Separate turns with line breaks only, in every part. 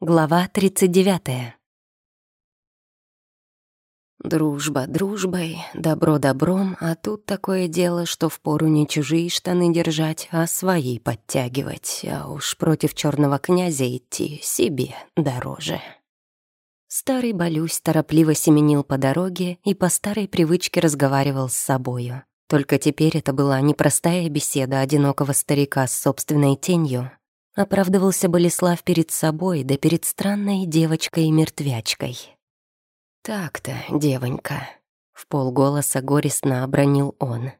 Глава 39. Дружба дружбой, добро добром, а тут такое дело, что впору не чужие штаны держать, а свои подтягивать, а уж против черного князя идти себе дороже. Старый Балюсь торопливо семенил по дороге и по старой привычке разговаривал с собою. Только теперь это была не простая беседа одинокого старика с собственной тенью. Оправдывался Болеслав перед собой, да перед странной девочкой-мертвячкой. «Так-то, девонька», — в полголоса горестно обронил он.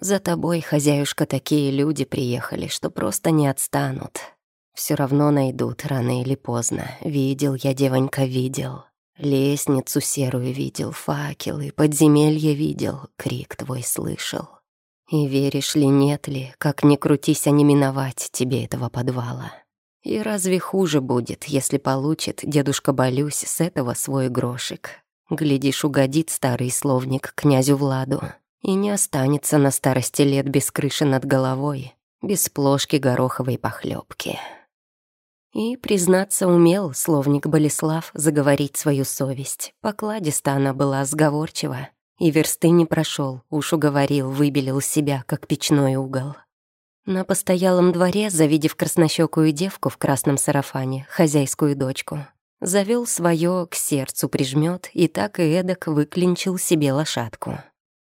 «За тобой, хозяюшка, такие люди приехали, что просто не отстанут. Все равно найдут рано или поздно. Видел я, девонька, видел. Лестницу серую видел, факелы, подземелье видел, крик твой слышал. И веришь ли, нет ли, как ни крутись, а не миновать тебе этого подвала. И разве хуже будет, если получит дедушка Болюсь с этого свой грошик? Глядишь, угодит старый словник князю Владу и не останется на старости лет без крыши над головой, без плошки гороховой похлебки. И, признаться, умел словник Болеслав заговорить свою совесть. Покладиста она была сговорчива. И версты не прошел, уж уговорил, выбелил себя, как печной угол. На постоялом дворе, завидев краснощекую девку в красном сарафане, хозяйскую дочку, завел свое к сердцу прижмет и так и эдак выклинчил себе лошадку.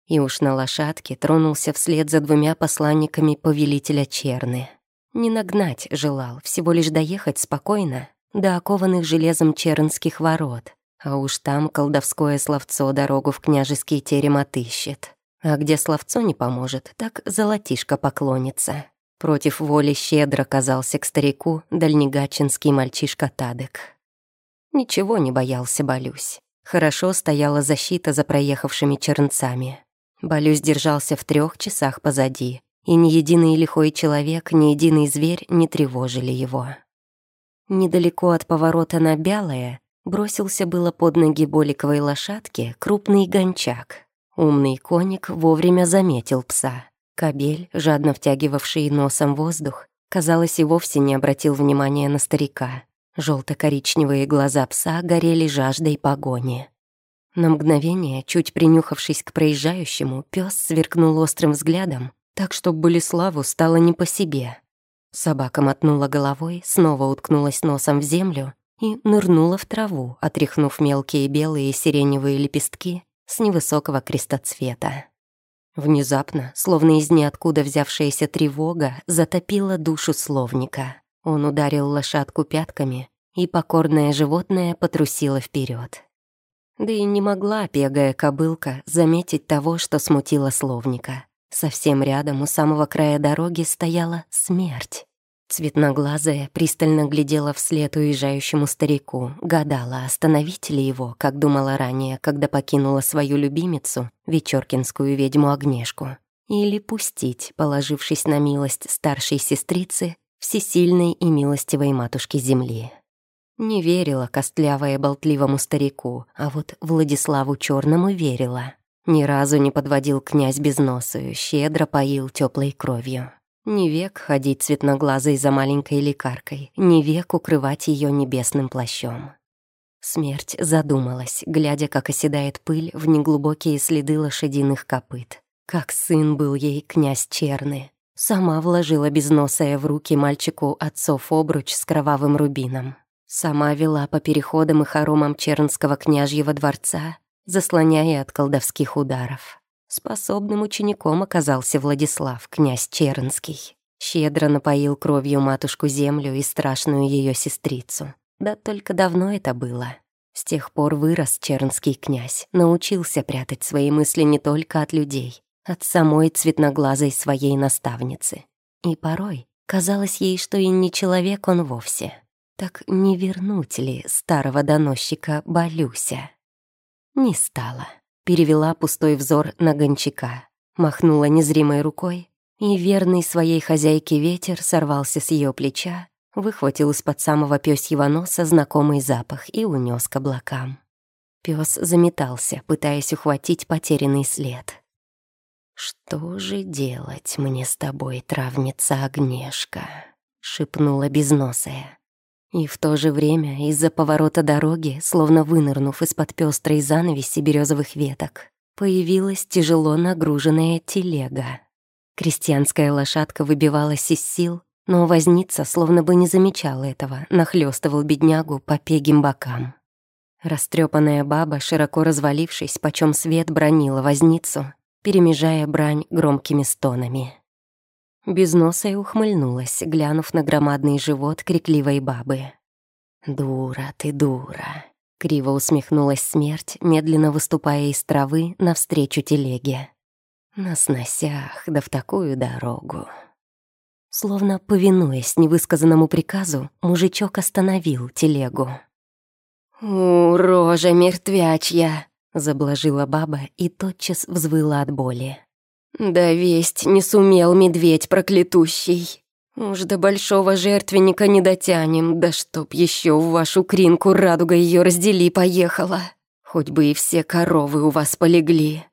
И уж на лошадке тронулся вслед за двумя посланниками повелителя Черны. Не нагнать желал, всего лишь доехать спокойно до окованных железом чернских ворот, а уж там колдовское словцо дорогу в княжеский терем отыщет. А где словцо не поможет, так золотишко поклонится. Против воли щедро казался к старику дальнегачинский мальчишка Тадек. Ничего не боялся Балюсь. Хорошо стояла защита за проехавшими чернцами. Балюсь держался в трех часах позади, и ни единый лихой человек, ни единый зверь не тревожили его. Недалеко от поворота на Бялое бросился было под ноги боликовой лошадке крупный гончак. Умный коник вовремя заметил пса. Кобель, жадно втягивавший носом воздух, казалось, и вовсе не обратил внимания на старика. Желто-коричневые глаза пса горели жаждой погони. На мгновение, чуть принюхавшись к проезжающему, пес сверкнул острым взглядом, так что Болеславу стало не по себе. Собака мотнула головой, снова уткнулась носом в землю и нырнула в траву, отряхнув мелкие белые сиреневые лепестки с невысокого крестоцвета. Внезапно, словно из ниоткуда взявшаяся тревога, затопила душу словника. Он ударил лошадку пятками, и покорное животное потрусило вперед. Да и не могла пегая кобылка заметить того, что смутило словника. Совсем рядом у самого края дороги стояла смерть. Цветноглазая пристально глядела вслед уезжающему старику, гадала, остановить ли его, как думала ранее, когда покинула свою любимицу, вечеркинскую ведьму Огнешку, или пустить, положившись на милость старшей сестрицы, всесильной и милостивой матушки земли. Не верила костлявая болтливому старику, а вот Владиславу Черному верила. Ни разу не подводил князь безносую, щедро поил теплой кровью. Не век ходить цветноглазой за маленькой лекаркой, не век укрывать ее небесным плащом. Смерть задумалась, глядя, как оседает пыль в неглубокие следы лошадиных копыт. Как сын был ей князь Черный. Сама вложила безносая в руки мальчику отцов обруч с кровавым рубином. Сама вела по переходам и хоромам Чернского княжьего дворца, заслоняя от колдовских ударов. Способным учеником оказался Владислав, князь Чернский. Щедро напоил кровью матушку землю и страшную ее сестрицу. Да только давно это было. С тех пор вырос чернский князь, научился прятать свои мысли не только от людей, от самой цветноглазой своей наставницы. И порой казалось ей, что и не человек он вовсе. Так не вернуть ли старого доносчика Балюся? Не стала. Перевела пустой взор на гончака, махнула незримой рукой, и верный своей хозяйке ветер сорвался с ее плеча, выхватил из-под самого пёсьего носа знакомый запах и унес к облакам. Пес заметался, пытаясь ухватить потерянный след. «Что же делать мне с тобой, травница Огнешка?» — шепнула безносая. И в то же время из-за поворота дороги, словно вынырнув из-под пестрой занавеси березовых веток, появилась тяжело нагруженная телега. Крестьянская лошадка выбивалась из сил, но возница словно бы не замечал этого, нахлёстывал беднягу по пегим бокам. Растрепанная баба, широко развалившись, почем свет бронила возницу, перемежая брань громкими стонами. Безносая ухмыльнулась, глянув на громадный живот крикливой бабы. «Дура ты, дура!» — криво усмехнулась смерть, медленно выступая из травы навстречу телеге. «На сносях, да в такую дорогу!» Словно повинуясь невысказанному приказу, мужичок остановил телегу. «У, рожа мертвячья!» — заблажила баба и тотчас взвыла от боли. «Да весть не сумел медведь проклятущий. Уж до большого жертвенника не дотянем, да чтоб еще в вашу кринку радуга ее раздели поехала. Хоть бы и все коровы у вас полегли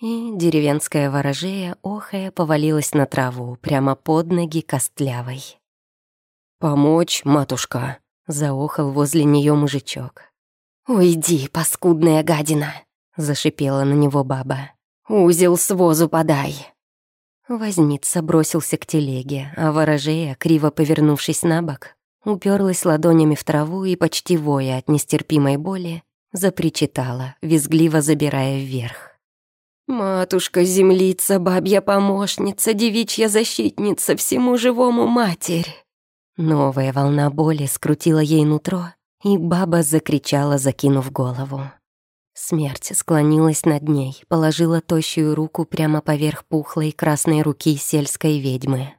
и деревенская ворожея, охая, повалилась на траву, прямо под ноги костлявой. «Помочь, матушка?» — заохал возле нее мужичок. «Уйди, паскудная гадина!» — зашипела на него баба. «Узел с возу подай!» Возница бросился к телеге, а ворожея, криво повернувшись на бок, уперлась ладонями в траву и, почти воя от нестерпимой боли, запричитала, визгливо забирая вверх. «Матушка-землица, бабья помощница, девичья защитница, всему живому матерь!» Новая волна боли скрутила ей нутро, и баба закричала, закинув голову. Смерть склонилась над ней, положила тощую руку прямо поверх пухлой красной руки сельской ведьмы.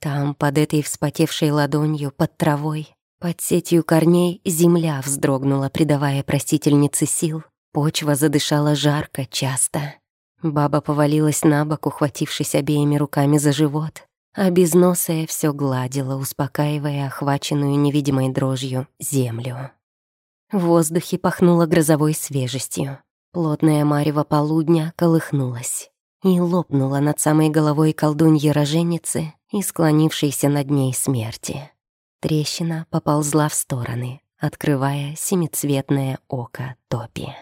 Там, под этой вспотевшей ладонью, под травой, под сетью корней, земля вздрогнула, придавая простительнице сил. Почва задышала жарко, часто. Баба повалилась на бок, ухватившись обеими руками за живот, а безносая все гладила, успокаивая охваченную невидимой дрожью землю. В воздухе пахнуло грозовой свежестью. Плотная марево полудня колыхнулась и лопнула над самой головой колдуньи роженицы и склонившейся над ней смерти. Трещина поползла в стороны, открывая семицветное око топи.